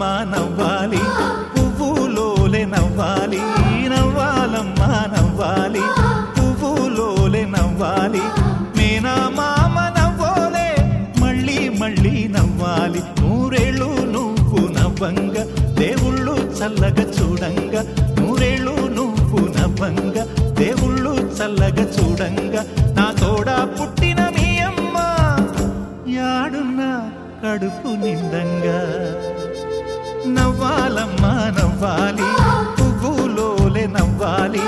నవ్వాలమ్మా నవ్వాలి పువ్వులోలే నవ్వాలి నవ్వాలమ్మా నవ్వాలి పువ్వులోలే నవ్వాలి మేనా మామ నవ్వోలే మళ్ళీ మళ్ళీ నవ్వాలి. నూరేళ్ళు నువ్వు నవ్వంగ దేవుళ్ళు చల్లగ చూడంగ నూరేళ్ళు నువ్వు నవ్వంగ దేవుళ్ళు చల్లగ చూడంగా. నా తోడా పుట్టిన మీ అమ్మ యాడున్న కడుపు నిండంగా. నవ్వాలమ్మా నవ్వాలి. పువ్వులోలే నవ్వాలి.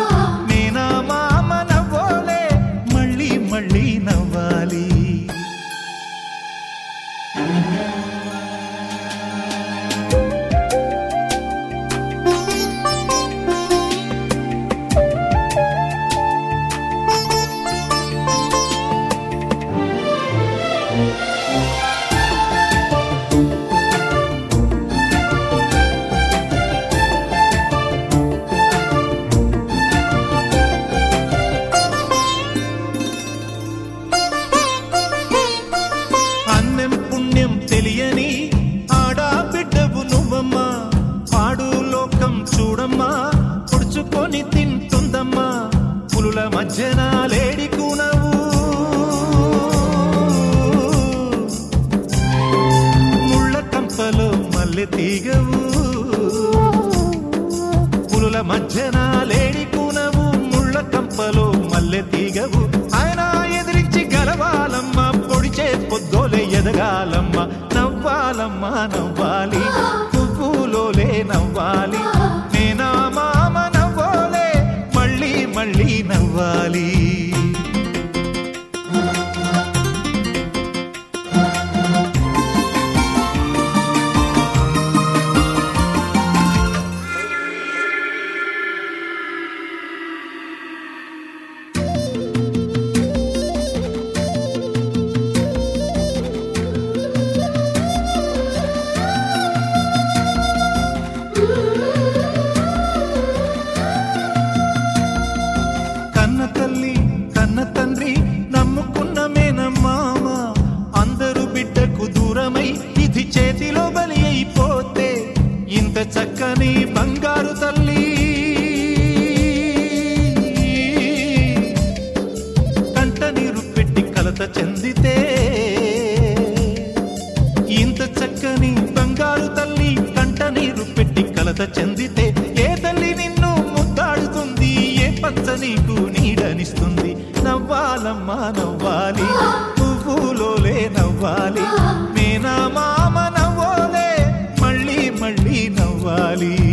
పులుల మధ్యన ముళ్ళ కంపలో మల్లె తీగవు. పులుల మధ్యన లేడికునవు ముళ్ళ కంపలో మల్లె తీగవు. ఆయన ఎదిరించి గెలవాలమ్మ పొడిచే పొద్దోలే ఎదగాలమ్మ. నవ్వాలమ్మ నవ్వాలి. పువ్వులోలే నవ్వాలి. నేనా మామ నవ్వోలే. మళ్ళీ మళ్ళీ నవ్వాలి Valley. చక్కని బంగారు తల్లి. కంట నీరు పెట్టి కలత చెందితే ఇంత చక్కని బంగారు తల్లి కంట నీరు పెట్టి కలత చెందితే ఏ తల్లి నిన్ను ముద్దాడుతుంది? ఏ పంచ నీకు నీడనిస్తుంది? నవ్వాలమ్మా నవ్వాలి. పువ్వులోలే నవ్వాలి. మేనా మామ నవ్వాలి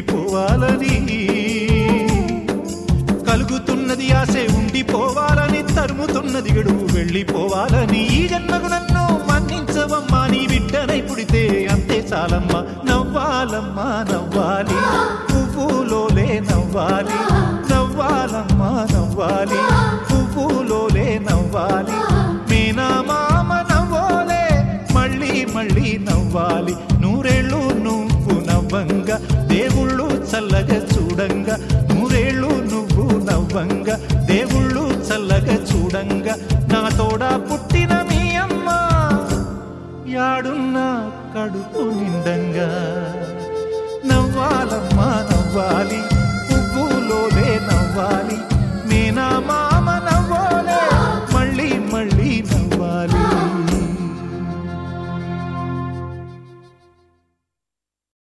వెళ్ళిపోవాలని కలుగుతున్నది ఆశే ఉండిపోవాలని తరుముతున్నది గడువు వెళ్ళిపోవాలని. ఈ జన్మకు నన్ను మన్నించవమ్మా నీ బిడ్డనై పుడితే అంతే చాలమ్మా. నవ్వాలమ్మా నవ్వాలి. పువ్వులోలే నవ్వాలి. నవ్వాలమ్మా నవ్వాలి. పువ్వులోలే నవ్వాలి. మీనా మామ నవ్వోలే మళ్ళీ మళ్ళీ నవ్వాలి.